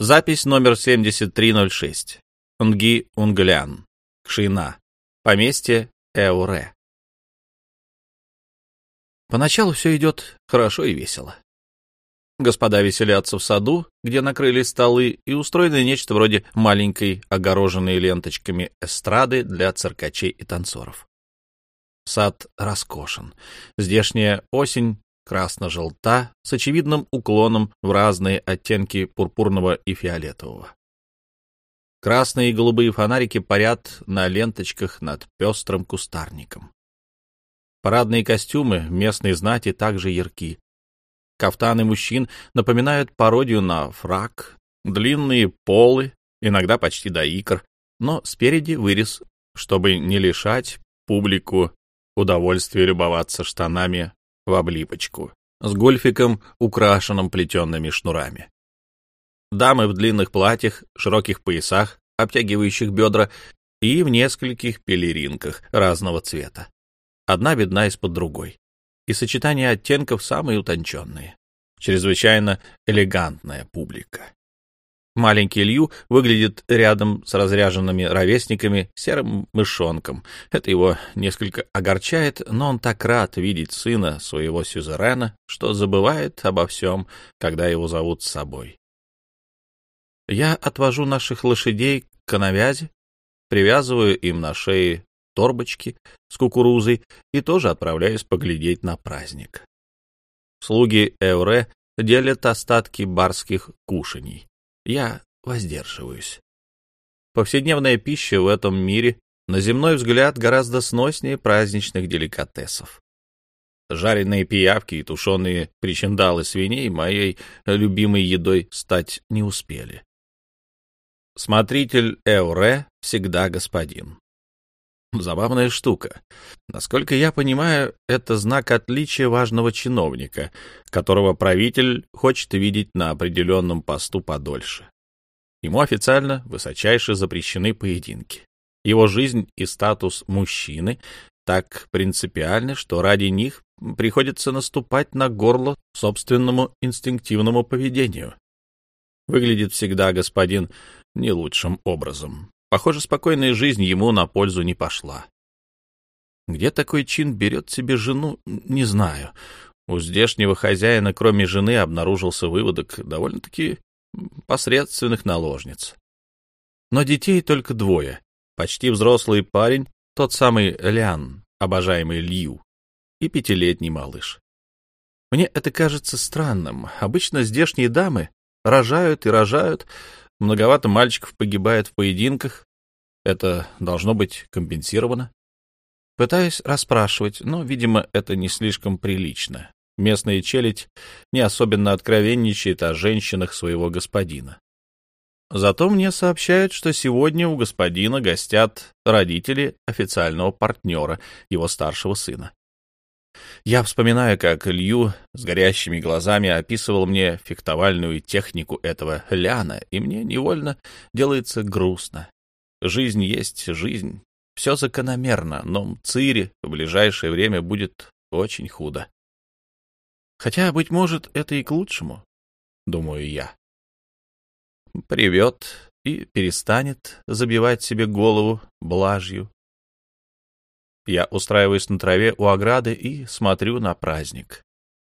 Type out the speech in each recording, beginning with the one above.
Запись номер 7306. Нги Унглян. Кшина. Поместье Эуре. Поначалу все идет хорошо и весело. Господа веселятся в саду, где накрыли столы и устроено нечто вроде маленькой, огороженной ленточками эстрады для циркачей и танцоров. Сад роскошен. Здешняя осень красно-желта с очевидным уклоном в разные оттенки пурпурного и фиолетового. Красные и голубые фонарики парят на ленточках над пестрым кустарником. Парадные костюмы местной знати также ярки. Кафтаны мужчин напоминают пародию на фрак, длинные полы, иногда почти до икр, но спереди вырез, чтобы не лишать публику удовольствия любоваться штанами в облипочку, с гольфиком, украшенным плетенными шнурами. Дамы в длинных платьях, широких поясах, обтягивающих бедра и в нескольких пелеринках разного цвета. Одна видна из-под другой. И сочетание оттенков самые утонченные. Чрезвычайно элегантная публика. Маленький Лью выглядит рядом с разряженными ровесниками серым мышонком. Это его несколько огорчает, но он так рад видеть сына своего сюзерена, что забывает обо всем, когда его зовут с собой. Я отвожу наших лошадей к навязи, привязываю им на шее торбочки с кукурузой и тоже отправляюсь поглядеть на праздник. Слуги Эуре делят остатки барских кушаний я воздерживаюсь. Повседневная пища в этом мире, на земной взгляд, гораздо сноснее праздничных деликатесов. Жареные пиявки и тушеные причиндалы свиней моей любимой едой стать не успели. Смотритель Эуре всегда господин. Забавная штука. Насколько я понимаю, это знак отличия важного чиновника, которого правитель хочет видеть на определенном посту подольше. Ему официально высочайше запрещены поединки. Его жизнь и статус мужчины так принципиальны, что ради них приходится наступать на горло собственному инстинктивному поведению. Выглядит всегда господин не лучшим образом. Похоже, спокойная жизнь ему на пользу не пошла. Где такой чин берет себе жену, не знаю. У здешнего хозяина, кроме жены, обнаружился выводок довольно-таки посредственных наложниц. Но детей только двое. Почти взрослый парень, тот самый Лян, обожаемый Лью, и пятилетний малыш. Мне это кажется странным. Обычно здешние дамы рожают и рожают, Многовато мальчиков погибает в поединках. Это должно быть компенсировано. Пытаюсь расспрашивать, но, видимо, это не слишком прилично. Местная челядь не особенно откровенничает о женщинах своего господина. Зато мне сообщают, что сегодня у господина гостят родители официального партнера, его старшего сына. Я вспоминаю, как Илью с горящими глазами описывал мне фехтовальную технику этого ляна, и мне невольно делается грустно. Жизнь есть жизнь. Все закономерно, но Цири в ближайшее время будет очень худо. Хотя, быть может, это и к лучшему, думаю я. Привет и перестанет забивать себе голову блажью, я устраиваюсь на траве у ограды и смотрю на праздник.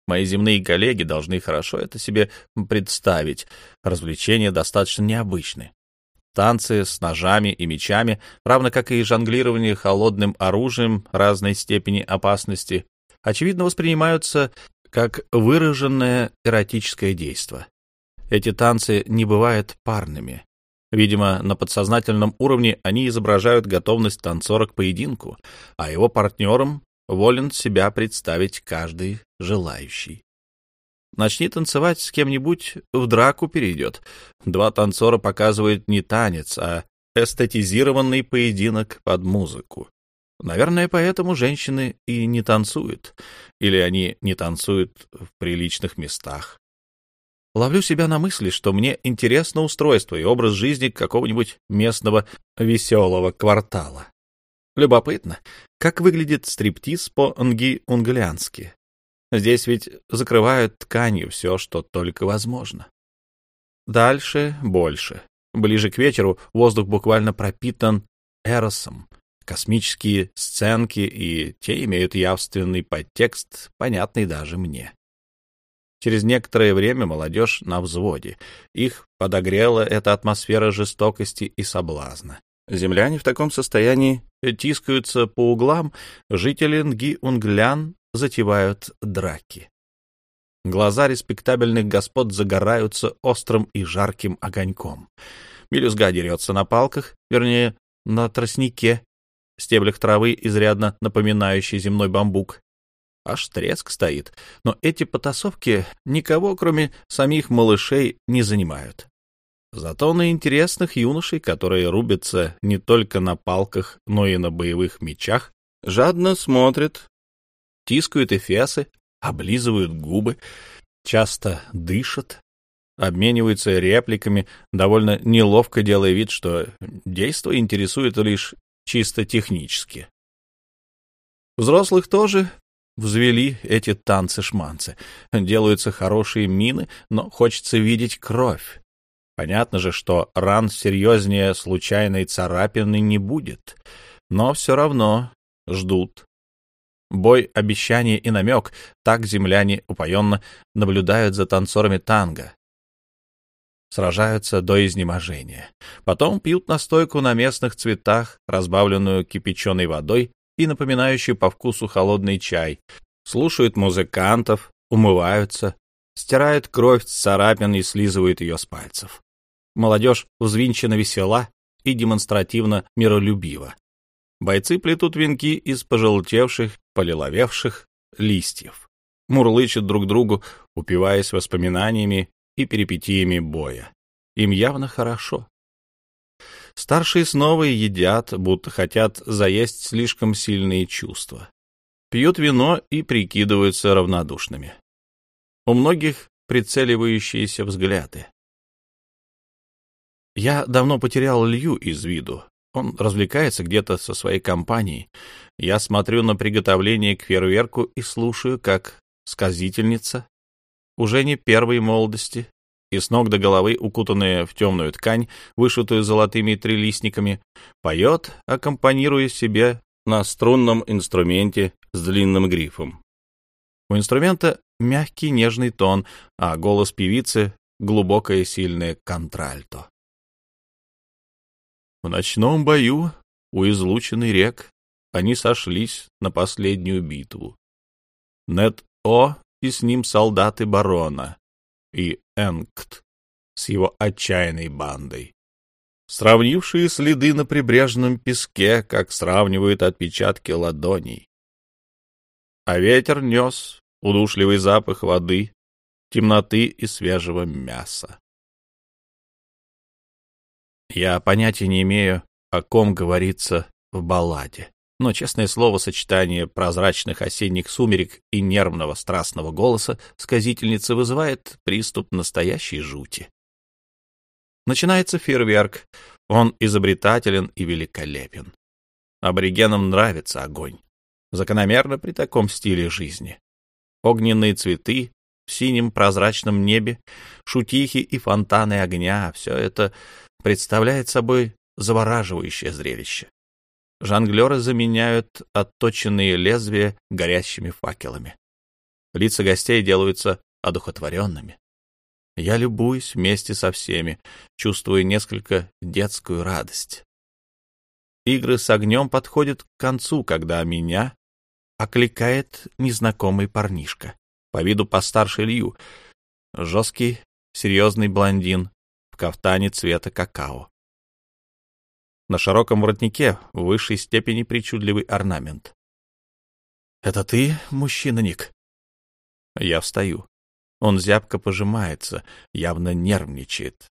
Мои земные коллеги должны хорошо это себе представить. Развлечения достаточно необычны. Танцы с ножами и мечами, равно как и жонглирование холодным оружием разной степени опасности, очевидно воспринимаются как выраженное эротическое действо. Эти танцы не бывают парными. Видимо, на подсознательном уровне они изображают готовность танцора к поединку, а его партнером волен себя представить каждый желающий. Начни танцевать с кем-нибудь, в драку перейдет. Два танцора показывают не танец, а эстетизированный поединок под музыку. Наверное, поэтому женщины и не танцуют, или они не танцуют в приличных местах. Ловлю себя на мысли, что мне интересно устройство и образ жизни какого-нибудь местного веселого квартала. Любопытно, как выглядит стриптиз по-анги-унглянски. Здесь ведь закрывают тканью все, что только возможно. Дальше больше. Ближе к вечеру воздух буквально пропитан эросом. Космические сценки, и те имеют явственный подтекст, понятный даже мне. Через некоторое время молодежь на взводе. Их подогрела эта атмосфера жестокости и соблазна. Земляне в таком состоянии тискаются по углам, жители Нги-Унглян затевают драки. Глаза респектабельных господ загораются острым и жарким огоньком. Мелюзга дерется на палках, вернее, на тростнике, стеблях травы, изрядно напоминающий земной бамбук. Аж треск стоит, но эти потасовки никого, кроме самих малышей, не занимают. Зато на интересных юношей, которые рубятся не только на палках, но и на боевых мечах, жадно смотрят, тискают эфесы, облизывают губы, часто дышат, обмениваются репликами, довольно неловко делая вид, что действо интересует лишь чисто технически. Взрослых тоже взвели эти танцы-шманцы. Делаются хорошие мины, но хочется видеть кровь. Понятно же, что ран серьезнее случайной царапины не будет, но все равно ждут. Бой, обещание и намек — так земляне упоенно наблюдают за танцорами танго. Сражаются до изнеможения. Потом пьют настойку на местных цветах, разбавленную кипяченой водой и напоминающую по вкусу холодный чай, слушают музыкантов, умываются, стирают кровь с царапин и слизывают ее с пальцев. Молодежь взвинчена весела и демонстративно миролюбива. Бойцы плетут венки из пожелтевших, полиловевших листьев, мурлычут друг другу, упиваясь воспоминаниями и перипетиями боя. Им явно хорошо. Старшие снова едят, будто хотят заесть слишком сильные чувства. Пьют вино и прикидываются равнодушными. У многих прицеливающиеся взгляды. Я давно потерял Лью из виду. Он развлекается где-то со своей компанией. Я смотрю на приготовление к фейерверку и слушаю, как сказительница, уже не первой молодости, и с ног до головы, укутанная в темную ткань, вышитую золотыми трилистниками, поет, аккомпанируя себе на струнном инструменте с длинным грифом. У инструмента мягкий нежный тон, а голос певицы — глубокое сильное контральто. В ночном бою у излученный рек они сошлись на последнюю битву. Нет-О и с ним солдаты барона, и Энкт с его отчаянной бандой, сравнившие следы на прибрежном песке, как сравнивают отпечатки ладоней. А ветер нес удушливый запах воды, темноты и свежего мяса. Я понятия не имею, о ком говорится в балладе, но, честное слово, сочетание прозрачных осенних сумерек и нервного страстного голоса сказительницы вызывает приступ настоящей жути. Начинается фейерверк. Он изобретателен и великолепен. Аборигенам нравится огонь. Закономерно при таком стиле жизни. Огненные цветы в синем прозрачном небе, шутихи и фонтаны огня — все это представляет собой завораживающее зрелище. Жонглеры заменяют отточенные лезвия горящими факелами. Лица гостей делаются одухотворенными. Я любуюсь вместе со всеми, чувствуя несколько детскую радость. Игры с огнем подходят к концу, когда меня окликает незнакомый парнишка, по виду постарше Илью, жесткий, серьезный блондин в кафтане цвета какао. На широком воротнике в высшей степени причудливый орнамент. «Это ты, мужчина, Ник?» Я встаю. Он зябко пожимается, явно нервничает.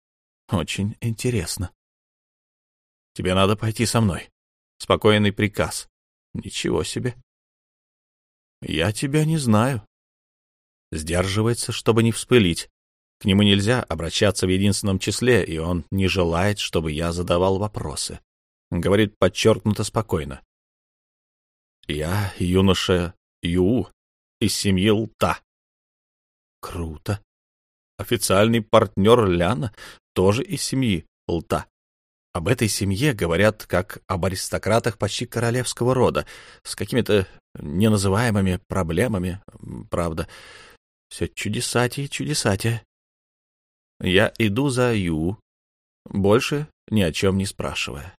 Очень интересно. «Тебе надо пойти со мной». Спокойный приказ. «Ничего себе». «Я тебя не знаю». Сдерживается, чтобы не вспылить. К нему нельзя обращаться в единственном числе, и он не желает, чтобы я задавал вопросы. Говорит подчеркнуто спокойно. Я юноша Ю из семьи Лта. Круто. официальный партнер Ляна, тоже из семьи Лта. Об этой семье говорят как об аристократах почти королевского рода, с какими-то неназываемыми проблемами, правда. Все чудесатие, чудесатие. Я иду за Ю, больше ни о чем не спрашивая.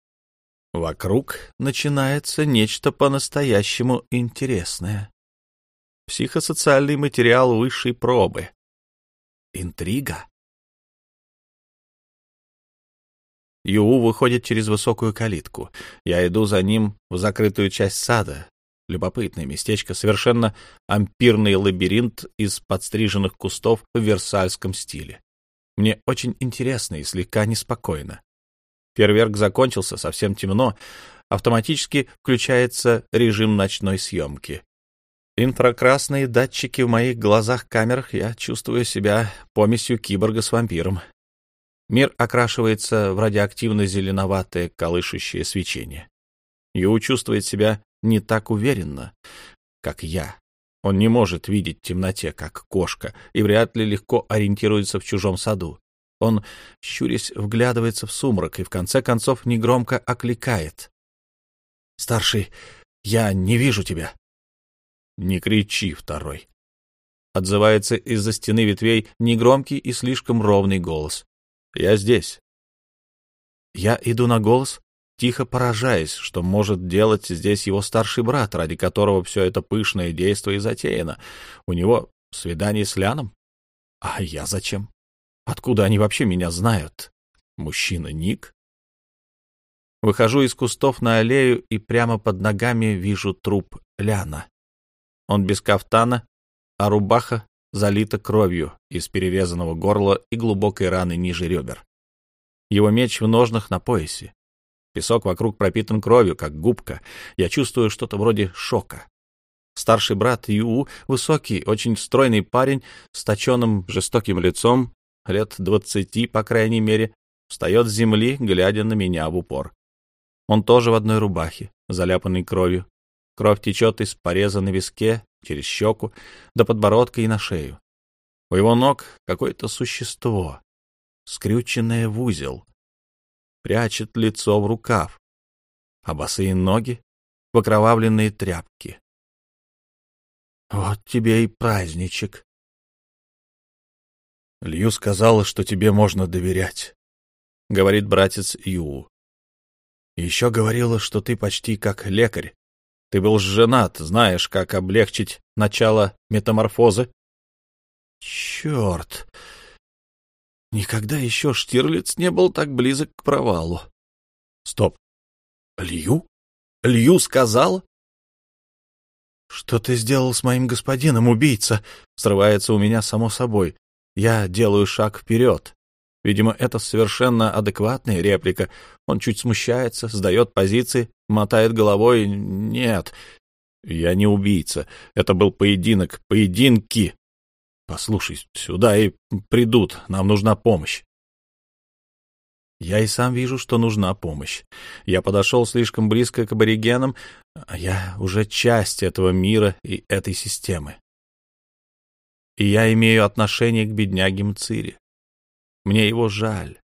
Вокруг начинается нечто по-настоящему интересное. Психосоциальный материал высшей пробы. Интрига. Ю выходит через высокую калитку. Я иду за ним в закрытую часть сада. Любопытное местечко, совершенно ампирный лабиринт из подстриженных кустов в версальском стиле. Мне очень интересно и слегка неспокойно. Фейерверк закончился, совсем темно. Автоматически включается режим ночной съемки. Инфракрасные датчики в моих глазах-камерах, я чувствую себя помесью киборга с вампиром. Мир окрашивается в радиоактивно-зеленоватое колышущее свечение. Ю чувствует себя не так уверенно, как я. Он не может видеть в темноте, как кошка, и вряд ли легко ориентируется в чужом саду. Он, щурясь, вглядывается в сумрак и в конце концов негромко окликает. «Старший, я не вижу тебя». «Не кричи, второй». Отзывается из-за стены ветвей негромкий и слишком ровный голос. «Я здесь». Я иду на голос, тихо поражаясь, что может делать здесь его старший брат, ради которого все это пышное действие и затеяно. У него свидание с Ляном? А я зачем? Откуда они вообще меня знают? Мужчина Ник? Выхожу из кустов на аллею и прямо под ногами вижу труп Ляна. Он без кафтана, а рубаха залита кровью из перерезанного горла и глубокой раны ниже ребер. Его меч в ножнах на поясе. Песок вокруг пропитан кровью, как губка. Я чувствую что-то вроде шока. Старший брат Ю, высокий, очень стройный парень с точенным жестоким лицом, лет двадцати, по крайней мере, встает с земли, глядя на меня в упор. Он тоже в одной рубахе, заляпанной кровью. Кровь течет из пореза на виске, через щеку, до подбородка и на шею. У его ног какое-то существо, скрюченное в узел, прячет лицо в рукав, а босые ноги — в окровавленные тряпки. Вот тебе и праздничек, Лью сказала, что тебе можно доверять, — говорит братец Ю. Еще говорила, что ты почти как лекарь. Ты был женат, знаешь, как облегчить начало метаморфозы. Черт! Никогда еще Штирлиц не был так близок к провалу. Стоп. Лью? Лью сказал? Что ты сделал с моим господином, убийца? Срывается у меня само собой. Я делаю шаг вперед. Видимо, это совершенно адекватная реплика. Он чуть смущается, сдает позиции, мотает головой. Нет, я не убийца. Это был поединок, поединки. Послушай, сюда и придут, нам нужна помощь. Я и сам вижу, что нужна помощь. Я подошел слишком близко к аборигенам, а я уже часть этого мира и этой системы и я имею отношение к бедняге Мцири. Мне его жаль.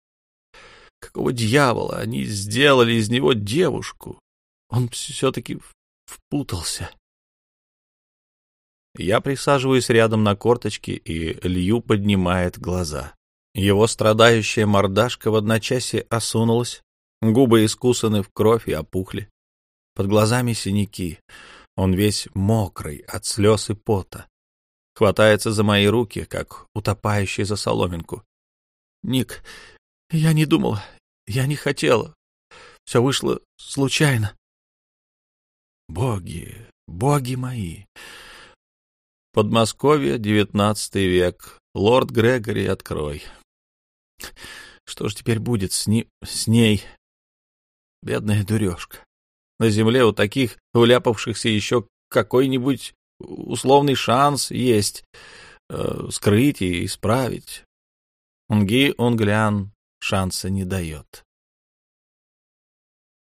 Какого дьявола они сделали из него девушку? Он все-таки впутался. Я присаживаюсь рядом на корточке, и Лью поднимает глаза. Его страдающая мордашка в одночасье осунулась, губы искусаны в кровь и опухли. Под глазами синяки. Он весь мокрый от слез и пота хватается за мои руки, как утопающий за соломинку. «Ник, я не думала, я не хотела. Все вышло случайно». «Боги, боги мои!» Подмосковье, девятнадцатый век. Лорд Грегори, открой. Что же теперь будет с, ни... с ней? Бедная дурежка. На земле у таких вляпавшихся еще какой-нибудь условный шанс есть э, скрыть и исправить. Унги Унглян шанса не дает.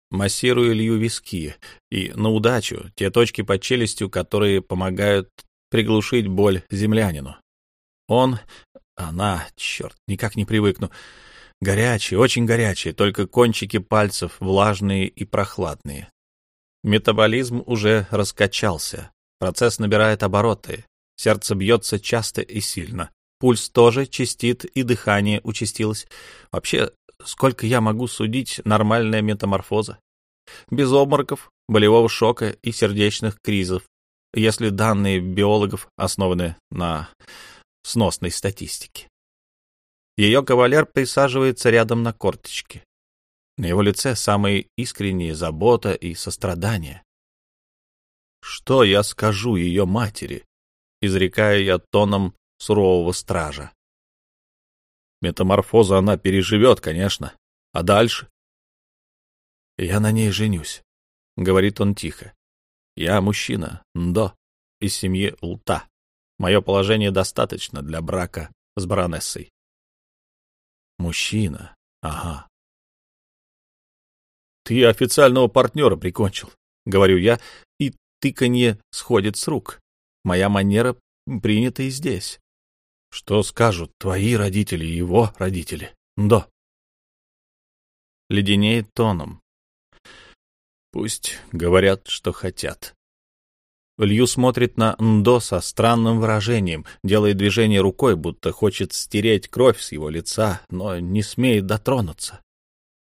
Массирую Илью виски, и на удачу те точки под челюстью, которые помогают приглушить боль землянину. Он Она, черт, никак не привыкну. Горячие, очень горячие, только кончики пальцев влажные и прохладные. Метаболизм уже раскачался. Процесс набирает обороты. Сердце бьется часто и сильно. Пульс тоже чистит, и дыхание участилось. Вообще, сколько я могу судить, нормальная метаморфоза. Без обмороков, болевого шока и сердечных кризов, если данные биологов основаны на сносной статистике. Ее кавалер присаживается рядом на корточке. На его лице самые искренние забота и сострадание. Что я скажу ее матери? Изрекаю я тоном сурового стража. Метаморфозу она переживет, конечно. А дальше? Я на ней женюсь, — говорит он тихо. Я мужчина, Ндо, из семьи Улта. Мое положение достаточно для брака с баронессой. Мужчина, ага. Ты официального партнера прикончил, — говорю я, и тыканье сходит с рук. Моя манера принята и здесь. Что скажут твои родители и его родители? Ндо. Леденеет тоном. Пусть говорят, что хотят. Лью смотрит на Ндо со странным выражением, делает движение рукой, будто хочет стереть кровь с его лица, но не смеет дотронуться.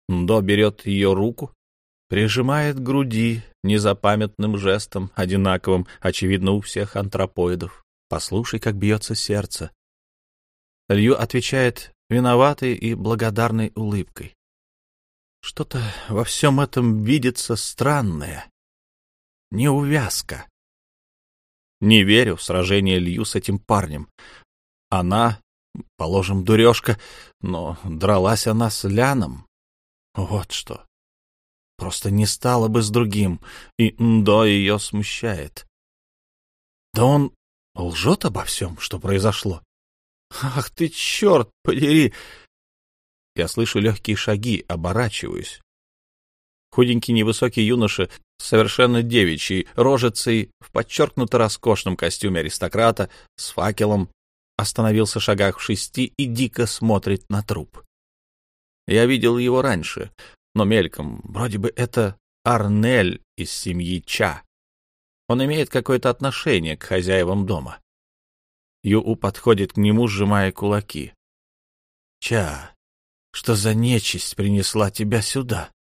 Ндо берет ее руку, прижимает к груди незапамятным жестом, одинаковым, очевидно, у всех антропоидов. Послушай, как бьется сердце. Лью отвечает виноватой и благодарной улыбкой. Что-то во всем этом видится странное. Неувязка. Не верю в сражение Лью с этим парнем. Она, положим, дурежка, но дралась она с Ляном. Вот что. Просто не стала бы с другим, и Ндо ее смущает. Да он лжет обо всем, что произошло. Ах ты, черт подери! Я слышу легкие шаги, оборачиваюсь. Худенький невысокий юноша совершенно девичьей рожицей в подчеркнуто роскошном костюме аристократа с факелом остановился в шагах в шести и дико смотрит на труп. Я видел его раньше, но мельком, вроде бы это Арнель из семьи Ча. Он имеет какое-то отношение к хозяевам дома. Ю подходит к нему, сжимая кулаки. «Ча, что за нечисть принесла тебя сюда?»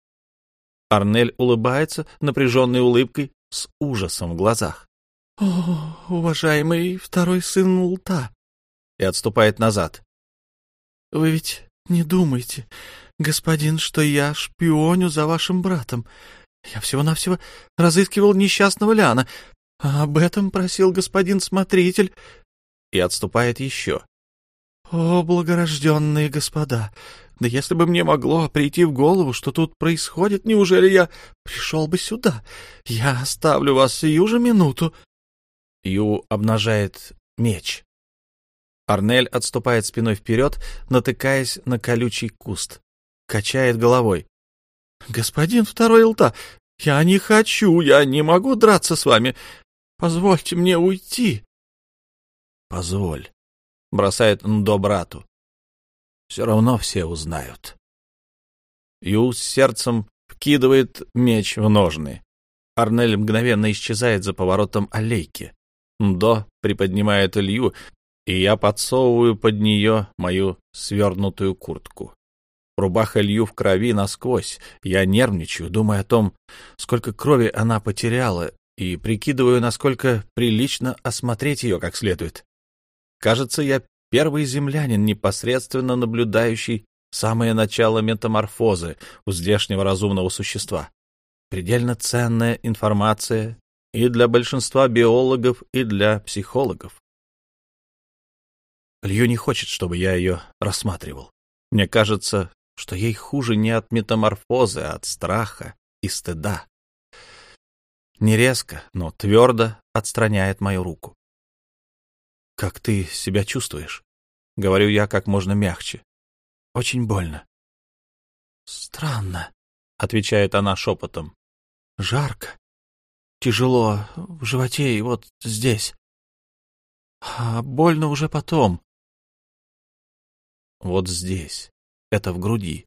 Арнель улыбается напряженной улыбкой с ужасом в глазах. «О, уважаемый второй сын Лута!» и отступает назад. «Вы ведь не думаете, господин, что я шпионю за вашим братом. Я всего-навсего разыскивал несчастного Ляна. А об этом просил господин смотритель». И отступает еще. «О, благорожденные господа! Да если бы мне могло прийти в голову, что тут происходит, неужели я пришел бы сюда? Я оставлю вас сию же минуту. Ю обнажает меч. Арнель отступает спиной вперед, натыкаясь на колючий куст. Качает головой. — Господин второй Илта, я не хочу, я не могу драться с вами. Позвольте мне уйти. — Позволь, — бросает Ндо брату. Все равно все узнают. Ю с сердцем вкидывает меч в ножны. Арнель мгновенно исчезает за поворотом аллейки. Ндо приподнимает Илью, и я подсовываю под нее мою свернутую куртку. Рубаха Илью в крови насквозь. Я нервничаю, думая о том, сколько крови она потеряла, и прикидываю, насколько прилично осмотреть ее как следует. Кажется, я первый землянин, непосредственно наблюдающий самое начало метаморфозы у здешнего разумного существа. Предельно ценная информация и для большинства биологов, и для психологов. Лью не хочет, чтобы я ее рассматривал. Мне кажется, что ей хуже не от метаморфозы, а от страха и стыда. Не резко, но твердо отстраняет мою руку. «Как ты себя чувствуешь?» — говорю я как можно мягче. «Очень больно». «Странно», — отвечает она шепотом. «Жарко. Тяжело в животе и вот здесь. А больно уже потом. вот здесь. Это в груди.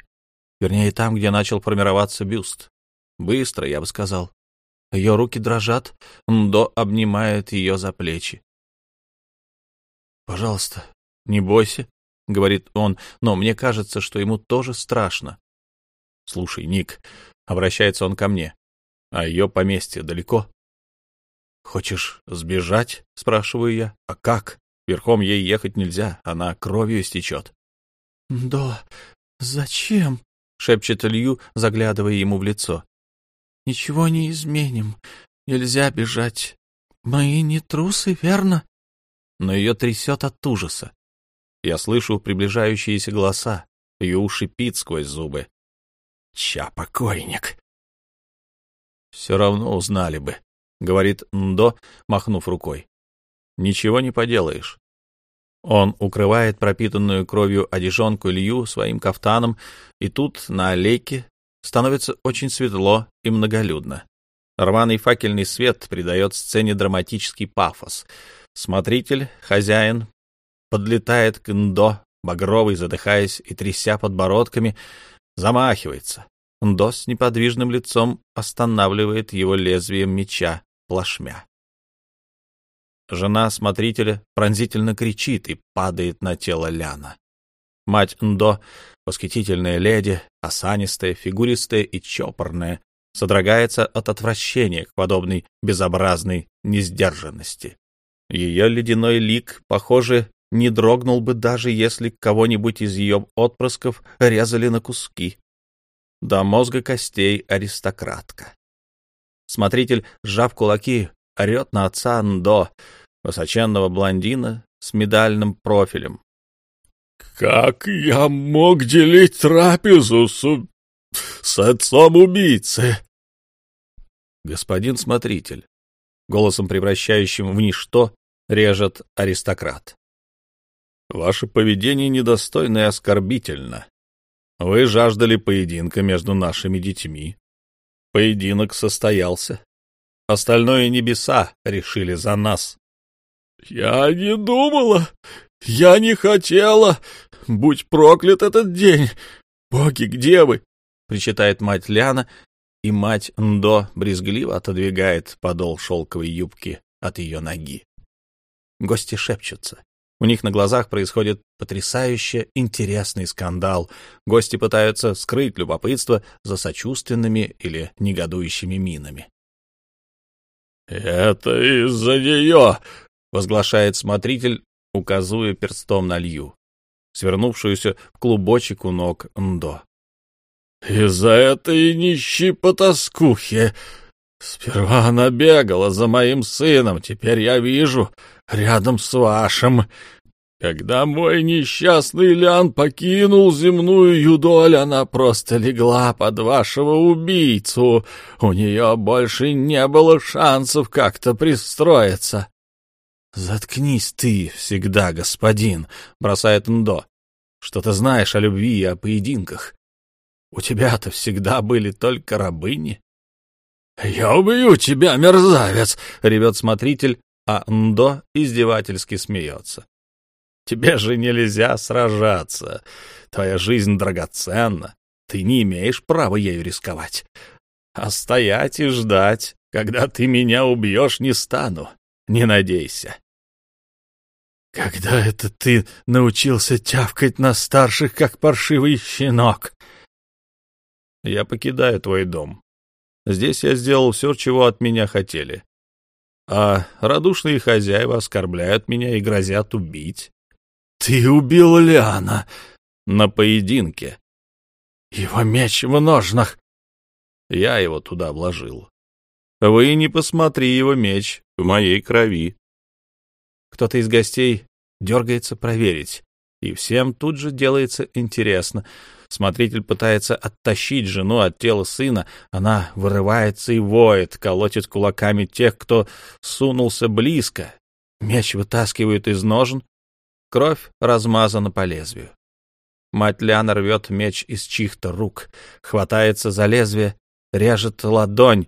Вернее, там, где начал формироваться бюст. Быстро, я бы сказал. Ее руки дрожат, Ндо обнимает ее за плечи. «Пожалуйста, не бойся», — говорит он, но мне кажется, что ему тоже страшно. «Слушай, Ник», — обращается он ко мне, — «а ее поместье далеко?» «Хочешь сбежать?» — спрашиваю я. «А как? Верхом ей ехать нельзя, она кровью истечет». «Да, зачем?» — шепчет Илью, заглядывая ему в лицо. «Ничего не изменим. Нельзя бежать. Мы не трусы, верно?» Но ее трясет от ужаса. Я слышу приближающиеся голоса. Ее шипит сквозь зубы. «Ча, покойник!» «Все равно узнали бы», — говорит Ндо, махнув рукой. «Ничего не поделаешь. Он укрывает пропитанную кровью одежонку Илью своим кафтаном, и тут, на аллейке, становится очень светло и многолюдно. Рваный факельный свет придает сцене драматический пафос. Смотритель, хозяин, подлетает к Ндо, багровый, задыхаясь и тряся подбородками, замахивается. Ндо с неподвижным лицом останавливает его лезвием меча плашмя. Жена смотрителя пронзительно кричит и падает на тело Ляна. Мать Ндо, восхитительная леди, осанистая, фигуристая и чопорная, содрогается от отвращения к подобной безобразной несдержанности. Ее ледяной лик, похоже, не дрогнул бы даже если кого-нибудь из ее отпрысков резали на куски. До мозга костей аристократка. Смотритель, сжав кулаки, орет на отца Ндо, высоченного блондина с медальным профилем. «Как я мог делить трапезу с, с отцом убийцы?» «Господин смотритель», голосом превращающим в ничто, режет аристократ. «Ваше поведение недостойно и оскорбительно. Вы жаждали поединка между нашими детьми. Поединок состоялся. Остальное небеса решили за нас. «Я не думала! Я не хотела! Будь проклят этот день! Боги, где вы?» — причитает мать Ляна, и мать Ндо брезгливо отодвигает подол шелковой юбки от ее ноги. Гости шепчутся. У них на глазах происходит потрясающе интересный скандал. Гости пытаются скрыть любопытство за сочувственными или негодующими минами. «Это из-за нее!» — возглашает смотритель, указывая перстом на Лью, свернувшуюся в клубочек у ног Ндо. «Из-за этой нищей потаскухи! Сперва она бегала за моим сыном, теперь я вижу, рядом с вашим. Когда мой несчастный Лян покинул земную юдоль, она просто легла под вашего убийцу. У нее больше не было шансов как-то пристроиться. — Заткнись ты всегда, господин, — бросает Ндо. — Что ты знаешь о любви и о поединках? У тебя-то всегда были только рабыни. — Я убью тебя, мерзавец! — ревет смотритель, а Ндо издевательски смеется. Тебе же нельзя сражаться. Твоя жизнь драгоценна. Ты не имеешь права ею рисковать. А стоять и ждать, когда ты меня убьешь, не стану. Не надейся. Когда это ты научился тявкать на старших, как паршивый щенок? Я покидаю твой дом. Здесь я сделал все, чего от меня хотели. А радушные хозяева оскорбляют меня и грозят убить. Ты убил Лиана на поединке. Его меч в ножнах. Я его туда вложил. Вы не посмотри его меч в моей крови. Кто-то из гостей дергается проверить, и всем тут же делается интересно. Смотритель пытается оттащить жену от тела сына, она вырывается и воет, колотит кулаками тех, кто сунулся близко. Меч вытаскивают из ножен, Кровь размазана по лезвию. Мать Ляна рвет меч из чьих-то рук, хватается за лезвие, режет ладонь.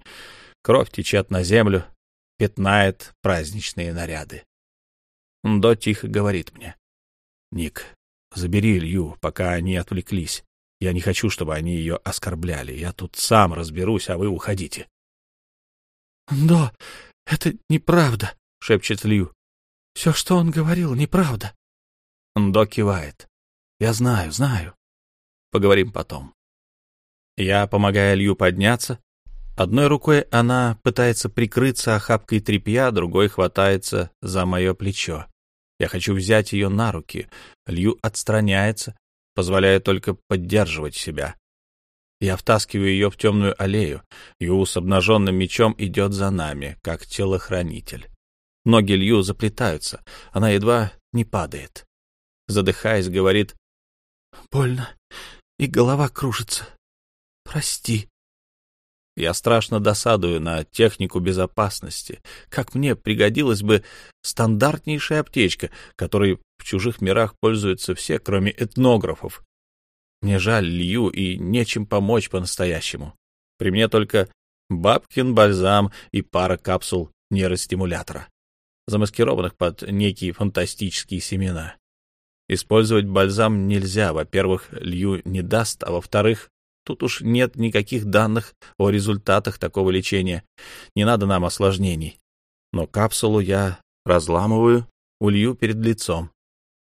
Кровь течет на землю, пятнает праздничные наряды. До тихо говорит мне. «Ник, забери Илью, пока они отвлеклись. Я не хочу, чтобы они ее оскорбляли. Я тут сам разберусь, а вы уходите. — Да, это неправда, — шепчет Лью. — Все, что он говорил, неправда. Ндо кивает. — Я знаю, знаю. Поговорим потом. Я помогаю Илью подняться. Одной рукой она пытается прикрыться охапкой тряпья, другой хватается за мое плечо. Я хочу взять ее на руки. Лью отстраняется, позволяя только поддерживать себя. Я втаскиваю ее в темную аллею. Ю с обнаженным мечом идет за нами, как телохранитель. Ноги Лью заплетаются. Она едва не падает. Задыхаясь, говорит «Больно, и голова кружится. Прости». Я страшно досадую на технику безопасности. Как мне пригодилась бы стандартнейшая аптечка, которой в чужих мирах пользуются все, кроме этнографов. Мне жаль Лью и нечем помочь по-настоящему. При мне только бабкин бальзам и пара капсул нейростимулятора, замаскированных под некие фантастические семена. Использовать бальзам нельзя. Во-первых, Лью не даст, а во-вторых, Тут уж нет никаких данных о результатах такого лечения. Не надо нам осложнений. Но капсулу я разламываю, улью перед лицом.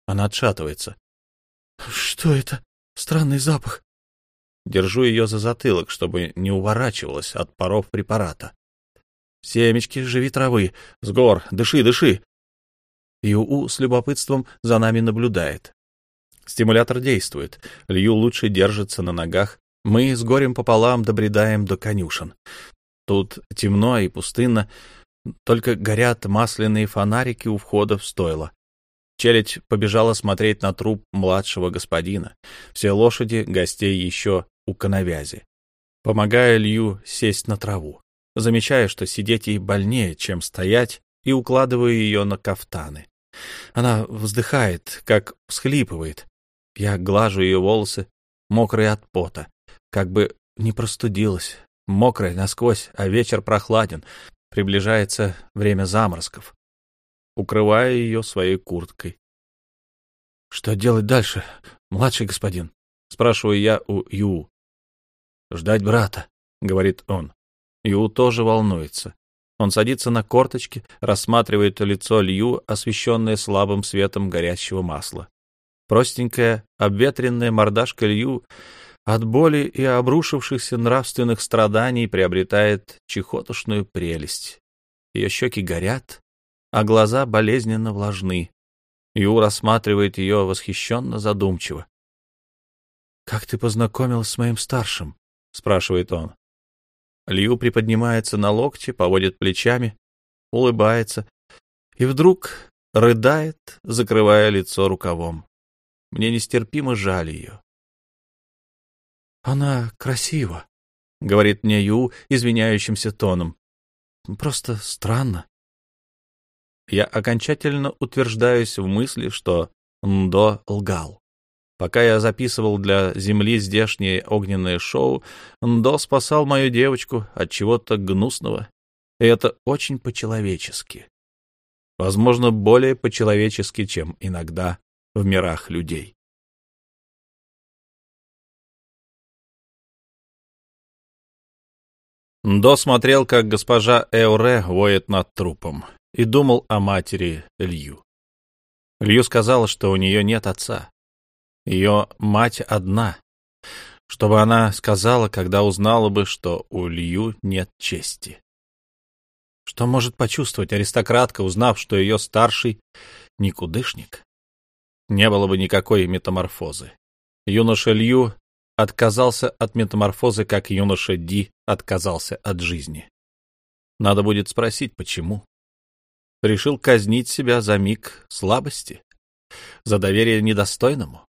Она отшатывается. — Что это? Странный запах. Держу ее за затылок, чтобы не уворачивалась от паров препарата. Семечки живи травы. С гор. Дыши, дыши. Иу с любопытством за нами наблюдает. Стимулятор действует. Лью лучше держится на ногах, мы с горем пополам добредаем до конюшен. Тут темно и пустынно, только горят масляные фонарики у входа в стойло. Челядь побежала смотреть на труп младшего господина. Все лошади гостей еще у коновязи. Помогая Лью сесть на траву. Замечаю, что сидеть ей больнее, чем стоять, и укладываю ее на кафтаны. Она вздыхает, как всхлипывает. Я глажу ее волосы, мокрые от пота как бы не простудилась, мокрая насквозь, а вечер прохладен, приближается время заморозков. Укрывая ее своей курткой. — Что делать дальше, младший господин? — спрашиваю я у Ю. — Ждать брата, — говорит он. Ю тоже волнуется. Он садится на корточки, рассматривает лицо Лью, освещенное слабым светом горящего масла. Простенькая, обветренная мордашка Лью от боли и обрушившихся нравственных страданий приобретает чехотошную прелесть. Ее щеки горят, а глаза болезненно влажны. Ю рассматривает ее восхищенно задумчиво. — Как ты познакомилась с моим старшим? — спрашивает он. Лью приподнимается на локте, поводит плечами, улыбается и вдруг рыдает, закрывая лицо рукавом. Мне нестерпимо жаль ее. «Она красива», — говорит мне Ю извиняющимся тоном. «Просто странно». Я окончательно утверждаюсь в мысли, что Ндо лгал. Пока я записывал для Земли здешнее огненное шоу, Ндо спасал мою девочку от чего-то гнусного, и это очень по-человечески. Возможно, более по-человечески, чем иногда в мирах людей. До смотрел, как госпожа Эуре воет над трупом, и думал о матери Лью. Лью сказала, что у нее нет отца. Ее мать одна. Чтобы она сказала, когда узнала бы, что у Лью нет чести. Что может почувствовать аристократка, узнав, что ее старший — никудышник? Не было бы никакой метаморфозы. Юноша Лью отказался от метаморфозы, как юноша Ди отказался от жизни. Надо будет спросить, почему. Решил казнить себя за миг слабости, за доверие недостойному.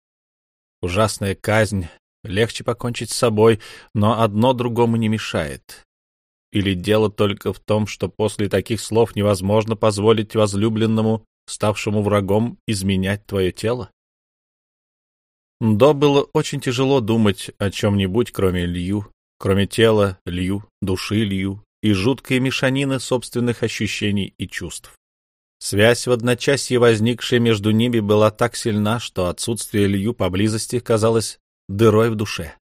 Ужасная казнь, легче покончить с собой, но одно другому не мешает. Или дело только в том, что после таких слов невозможно позволить возлюбленному, ставшему врагом, изменять твое тело? До было очень тяжело думать о чем-нибудь, кроме Лью, кроме тела Лью, души Лью и жуткой мешанины собственных ощущений и чувств. Связь в одночасье, возникшая между ними, была так сильна, что отсутствие Лью поблизости казалось дырой в душе.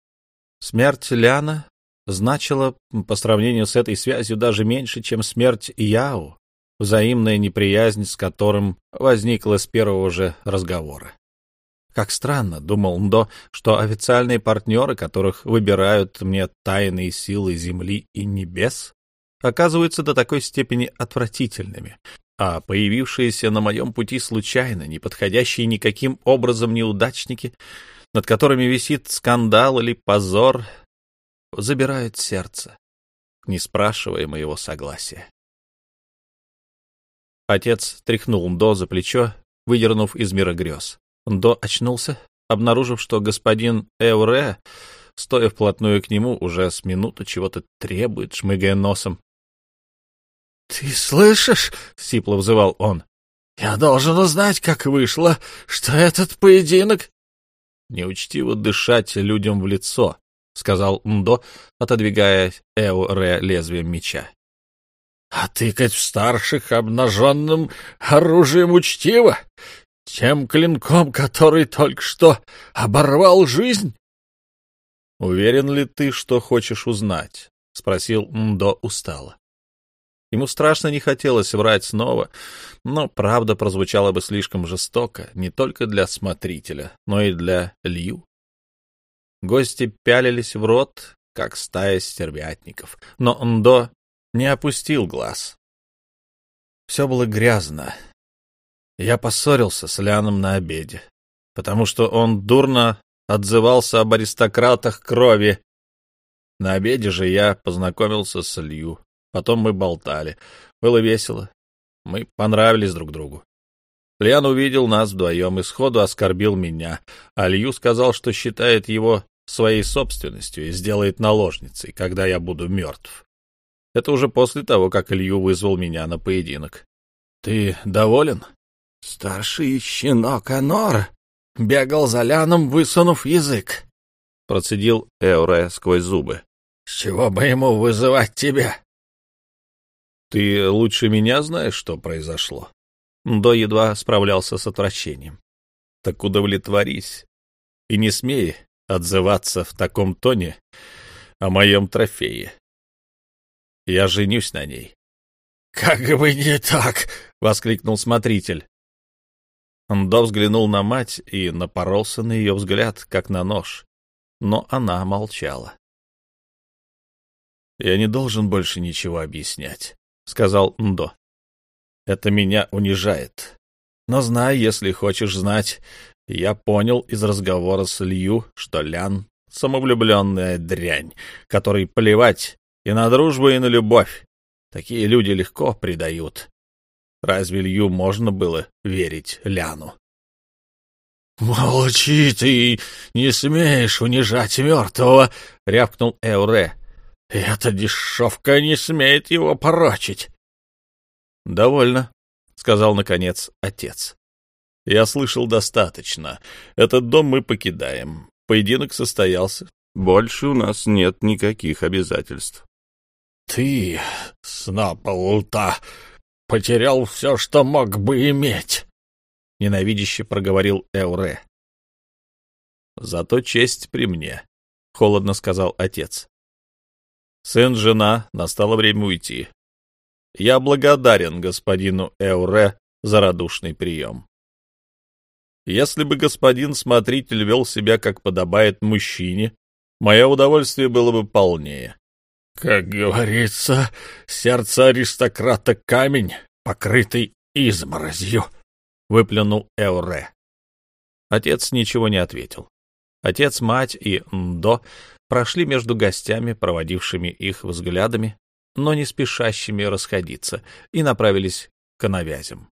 Смерть Ляна значила по сравнению с этой связью даже меньше, чем смерть Яу, взаимная неприязнь с которым возникла с первого же разговора. Как странно, думал Ндо, что официальные партнеры, которых выбирают мне тайные силы земли и небес, оказываются до такой степени отвратительными, а появившиеся на моем пути случайно, не подходящие никаким образом неудачники, над которыми висит скандал или позор, забирают сердце, не спрашивая моего согласия. Отец тряхнул Ндо за плечо, выдернув из мира грез. Ндо очнулся, обнаружив, что господин Эуре, стоя вплотную к нему, уже с минуты чего-то требует, шмыгая носом. — Ты слышишь? — сипло взывал он. — Я должен узнать, как вышло, что этот поединок... — Неучтиво дышать людям в лицо, — сказал Ндо, отодвигая Эуре лезвием меча. — А тыкать в старших обнаженным оружием учтиво? Тем клинком, который только что оборвал жизнь? — Уверен ли ты, что хочешь узнать? — спросил Ндо устало. Ему страшно не хотелось врать снова, но правда прозвучала бы слишком жестоко не только для смотрителя, но и для Лью. Гости пялились в рот, как стая стервятников, но Ндо не опустил глаз. Все было грязно, я поссорился с Ляном на обеде, потому что он дурно отзывался об аристократах крови. На обеде же я познакомился с Лью. Потом мы болтали. Было весело. Мы понравились друг другу. Лян увидел нас вдвоем и сходу оскорбил меня, а Лью сказал, что считает его своей собственностью и сделает наложницей, когда я буду мертв. Это уже после того, как Илью вызвал меня на поединок. Ты доволен? Старший щенок Анор бегал за Ляном, высунув язык. Процедил Эуре сквозь зубы. — С чего бы ему вызывать тебя? — Ты лучше меня знаешь, что произошло. До едва справлялся с отвращением. — Так удовлетворись и не смей отзываться в таком тоне о моем трофее. Я женюсь на ней. — Как бы не так! — воскликнул смотритель. Ндо взглянул на мать и напоролся на ее взгляд, как на нож. Но она молчала. «Я не должен больше ничего объяснять», — сказал Ндо. «Это меня унижает. Но знай, если хочешь знать, я понял из разговора с Лью, что Лян — самовлюбленная дрянь, которой плевать и на дружбу, и на любовь. Такие люди легко предают. Разве Лью можно было верить Ляну? — Молчи ты, не смеешь унижать мертвого! — рявкнул Эуре. — Эта дешевка не смеет его порочить. — Довольно, — сказал, наконец, отец. — Я слышал достаточно. Этот дом мы покидаем. Поединок состоялся. Больше у нас нет никаких обязательств. — Ты, снапа потерял все, что мог бы иметь, — ненавидяще проговорил Эуре. — Зато честь при мне, — холодно сказал отец. Сын, жена, настало время уйти. Я благодарен господину Эуре за радушный прием. Если бы господин смотритель вел себя, как подобает мужчине, мое удовольствие было бы полнее. Как говорится, сердце аристократа камень, покрытый изморозью, — выплюнул Эуре. Отец ничего не ответил. Отец, мать и Ндо прошли между гостями, проводившими их взглядами, но не спешащими расходиться, и направились к навязям.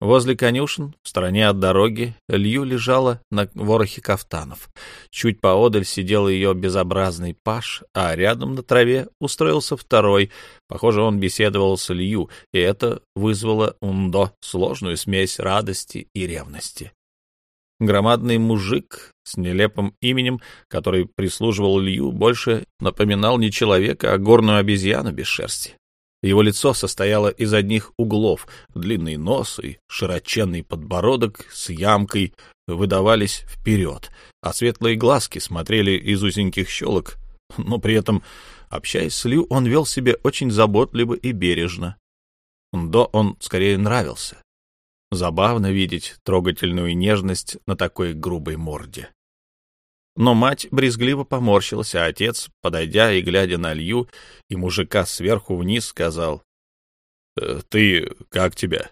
Возле конюшен, в стороне от дороги, Лью лежала на ворохе кафтанов. Чуть поодаль сидел ее безобразный паш, а рядом на траве устроился второй. Похоже, он беседовал с Лью, и это вызвало у Ндо сложную смесь радости и ревности. Громадный мужик с нелепым именем, который прислуживал Лью, больше напоминал не человека, а горную обезьяну без шерсти. Его лицо состояло из одних углов, длинный нос и широченный подбородок с ямкой выдавались вперед, а светлые глазки смотрели из узеньких щелок, но при этом, общаясь с Лю, он вел себя очень заботливо и бережно. До он скорее нравился. Забавно видеть трогательную нежность на такой грубой морде. Но мать брезгливо поморщилась, а отец, подойдя и глядя на Лью и мужика сверху вниз, сказал, «Э, «Ты как тебя?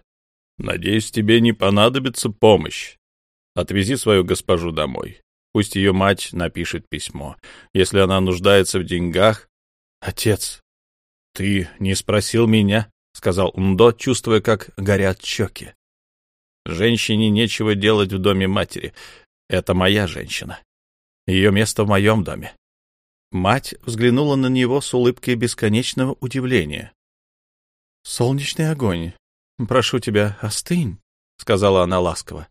Надеюсь, тебе не понадобится помощь. Отвези свою госпожу домой. Пусть ее мать напишет письмо. Если она нуждается в деньгах...» «Отец, ты не спросил меня?» — сказал Ундо, чувствуя, как горят щеки. «Женщине нечего делать в доме матери. Это моя женщина. Ее место в моем доме. Мать взглянула на него с улыбкой бесконечного удивления. «Солнечный огонь, прошу тебя, остынь», — сказала она ласково.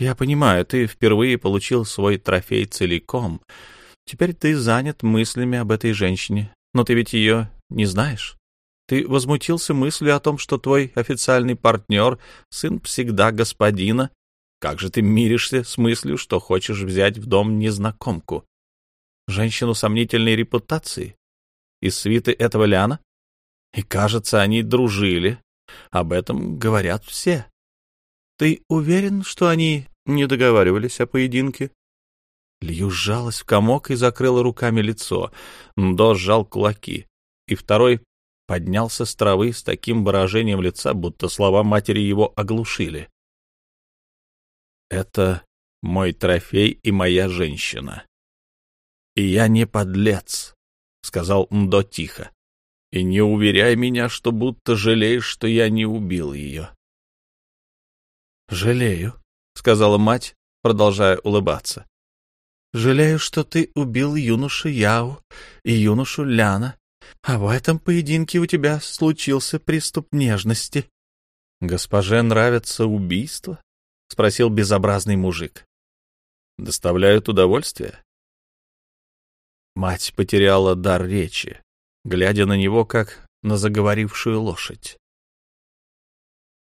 «Я понимаю, ты впервые получил свой трофей целиком. Теперь ты занят мыслями об этой женщине, но ты ведь ее не знаешь. Ты возмутился мыслью о том, что твой официальный партнер, сын всегда господина, как же ты миришься с мыслью, что хочешь взять в дом незнакомку? Женщину сомнительной репутации? Из свиты этого Ляна? И, кажется, они дружили. Об этом говорят все. Ты уверен, что они не договаривались о поединке? Лью сжалась в комок и закрыла руками лицо. Ндо сжал кулаки, и второй поднялся с травы с таким выражением лица, будто слова матери его оглушили. Это мой трофей и моя женщина. И я не подлец, — сказал Мдо тихо. И не уверяй меня, что будто жалеешь, что я не убил ее. Жалею, — сказала мать, продолжая улыбаться. Жалею, что ты убил юношу Яу и юношу Ляна, а в этом поединке у тебя случился приступ нежности. Госпоже нравится убийство? — спросил безобразный мужик. «Доставляют удовольствие?» Мать потеряла дар речи, глядя на него, как на заговорившую лошадь.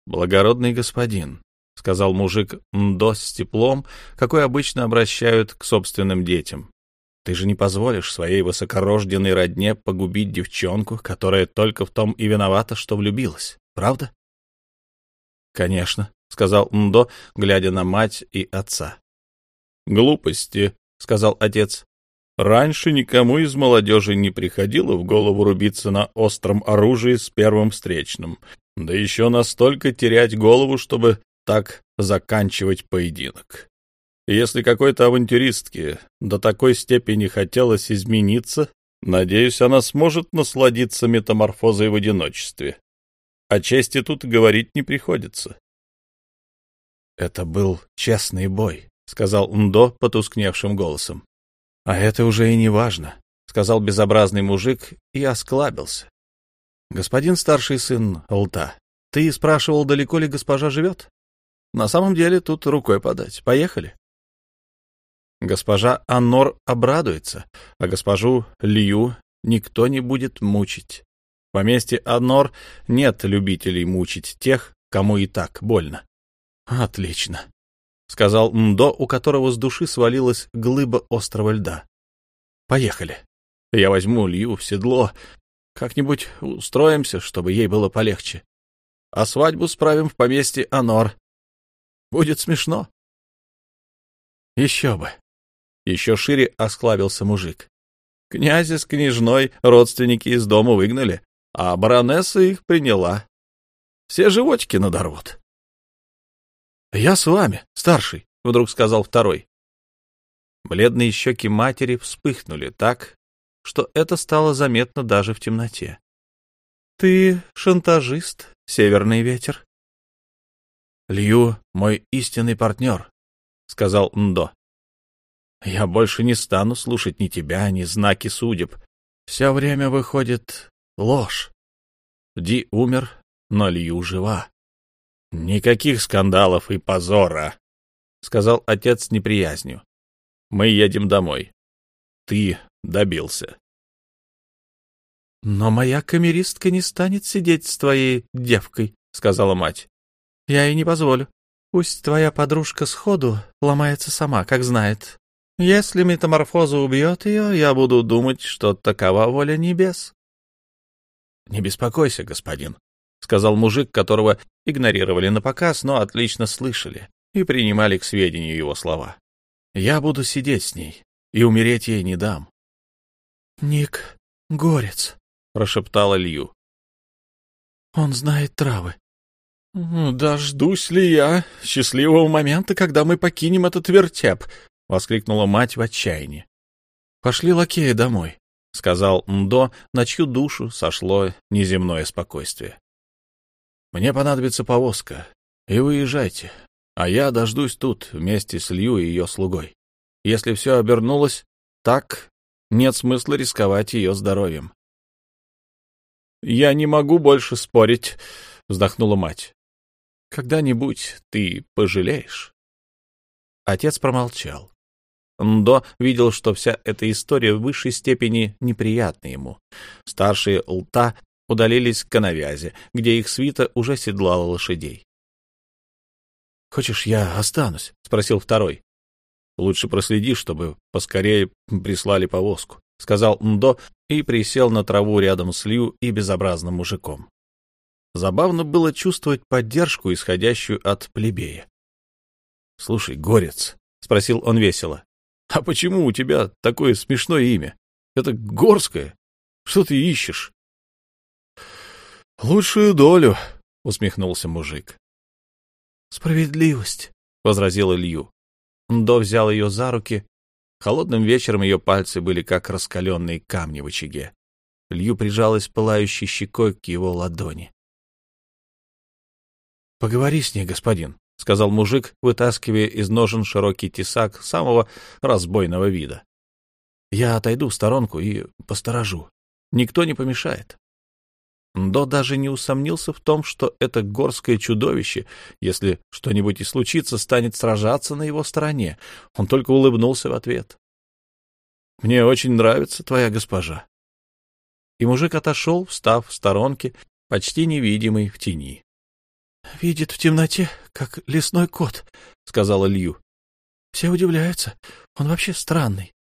«Благородный господин», — сказал мужик Ндо с теплом, какой обычно обращают к собственным детям. «Ты же не позволишь своей высокорожденной родне погубить девчонку, которая только в том и виновата, что влюбилась, правда?» «Конечно», — сказал Ндо, глядя на мать и отца. «Глупости», — сказал отец. «Раньше никому из молодежи не приходило в голову рубиться на остром оружии с первым встречным, да еще настолько терять голову, чтобы так заканчивать поединок. Если какой-то авантюристке до такой степени хотелось измениться, надеюсь, она сможет насладиться метаморфозой в одиночестве. О чести тут говорить не приходится. «Это был честный бой», — сказал Ндо потускневшим голосом. «А это уже и не важно», — сказал безобразный мужик и осклабился. «Господин старший сын Лта, ты спрашивал, далеко ли госпожа живет? На самом деле тут рукой подать. Поехали». Госпожа Аннор обрадуется, а госпожу Лью никто не будет мучить. В поместье Аннор нет любителей мучить тех, кому и так больно. «Отлично», — сказал Мдо, у которого с души свалилась глыба острого льда. «Поехали. Я возьму Лью в седло. Как-нибудь устроимся, чтобы ей было полегче. А свадьбу справим в поместье Анор. Будет смешно». «Еще бы». Еще шире осклабился мужик. Князя с княжной родственники из дома выгнали, а баронесса их приняла. Все животики надорвут. — Я с вами, старший, — вдруг сказал второй. Бледные щеки матери вспыхнули так, что это стало заметно даже в темноте. — Ты шантажист, северный ветер. — Лью — мой истинный партнер, — сказал Ндо. — Я больше не стану слушать ни тебя, ни знаки судеб. Все время выходит ложь. Ди умер, но Лью жива. «Никаких скандалов и позора», — сказал отец с неприязнью. «Мы едем домой. Ты добился». — Но моя камеристка не станет сидеть с твоей девкой, — сказала мать. — Я ей не позволю. Пусть твоя подружка сходу ломается сама, как знает. Если метаморфоза убьет ее, я буду думать, что такова воля небес. — Не беспокойся, господин, — сказал мужик, которого игнорировали на показ, но отлично слышали и принимали к сведению его слова. — Я буду сидеть с ней и умереть ей не дам. — Ник — горец, — прошептал Илью. — Он знает травы. «Дождусь ли я счастливого момента, когда мы покинем этот вертеп?» — воскликнула мать в отчаянии. «Пошли лакея домой», — сказал Мдо, на чью душу сошло неземное спокойствие. «Мне понадобится повозка, и выезжайте, а я дождусь тут вместе с Лью и ее слугой. Если все обернулось так, нет смысла рисковать ее здоровьем». «Я не могу больше спорить», — вздохнула мать. Когда-нибудь ты пожалеешь. Отец промолчал. Ндо видел, что вся эта история в высшей степени неприятна ему. Старшие лта удалились к канавязи, где их свита уже седлала лошадей. — Хочешь, я останусь? — спросил второй. — Лучше проследи, чтобы поскорее прислали повозку, — сказал Ндо и присел на траву рядом с Лью и безобразным мужиком. Забавно было чувствовать поддержку, исходящую от плебея. — Слушай, горец, — спросил он весело, — а почему у тебя такое смешное имя? Это Горское. Что ты ищешь? — Лучшую долю, — усмехнулся мужик. — Справедливость, — возразил Илью. До взял ее за руки. Холодным вечером ее пальцы были как раскаленные камни в очаге. Илью прижалась пылающей щекой к его ладони. — Поговори с ней, господин, — сказал мужик, вытаскивая из ножен широкий тесак самого разбойного вида. — Я отойду в сторонку и посторожу. Никто не помешает. До даже не усомнился в том, что это горское чудовище, если что-нибудь и случится, станет сражаться на его стороне. Он только улыбнулся в ответ. — Мне очень нравится твоя госпожа. И мужик отошел, встав в сторонке, почти невидимый в тени. — Видит в темноте, как лесной кот, — сказал Илью. — Все удивляются. Он вообще странный.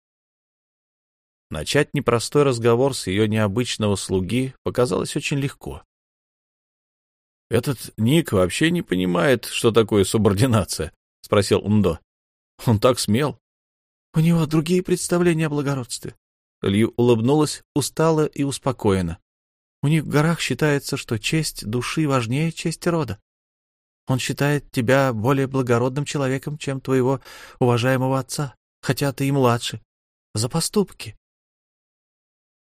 Начать непростой разговор с ее необычного слуги показалось очень легко. — Этот Ник вообще не понимает, что такое субординация, — спросил Ундо. — Он так смел. — У него другие представления о благородстве. Лью улыбнулась устало и успокоенно. У них в горах считается, что честь души важнее чести рода. Он считает тебя более благородным человеком, чем твоего уважаемого отца, хотя ты и младше. За поступки.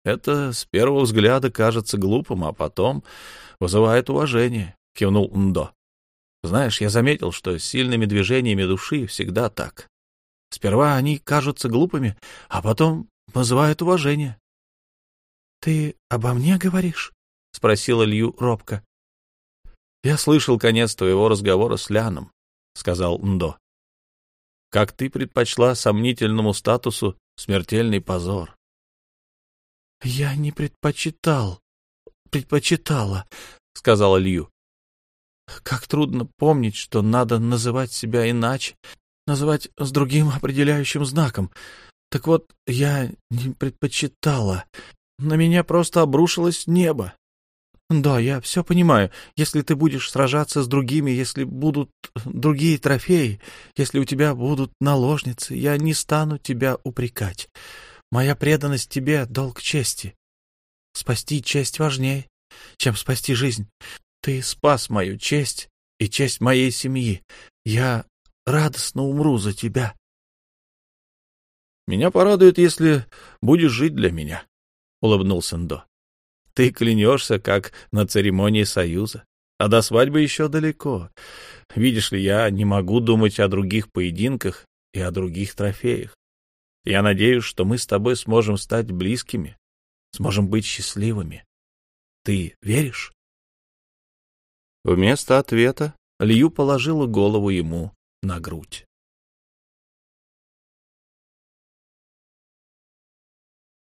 Это с первого взгляда кажется глупым, а потом вызывает уважение, — кивнул Ндо. Знаешь, я заметил, что с сильными движениями души всегда так. Сперва они кажутся глупыми, а потом вызывают уважение. — Ты обо мне говоришь? — спросила Лью робко. — Я слышал конец твоего разговора с Ляном, — сказал Ндо. — Как ты предпочла сомнительному статусу смертельный позор. — Я не предпочитал, предпочитала, — сказала Лью. — Как трудно помнить, что надо называть себя иначе, называть с другим определяющим знаком. Так вот, я не предпочитала. На меня просто обрушилось небо. Да, я все понимаю. Если ты будешь сражаться с другими, если будут другие трофеи, если у тебя будут наложницы, я не стану тебя упрекать. Моя преданность тебе — долг чести. Спасти честь важнее, чем спасти жизнь. Ты спас мою честь и честь моей семьи. Я радостно умру за тебя. Меня порадует, если будешь жить для меня, — улыбнулся Ндо. Ты клянешься, как на церемонии союза, а до свадьбы еще далеко. Видишь ли, я не могу думать о других поединках и о других трофеях. Я надеюсь, что мы с тобой сможем стать близкими, сможем быть счастливыми. Ты веришь? Вместо ответа Лью положила голову ему на грудь.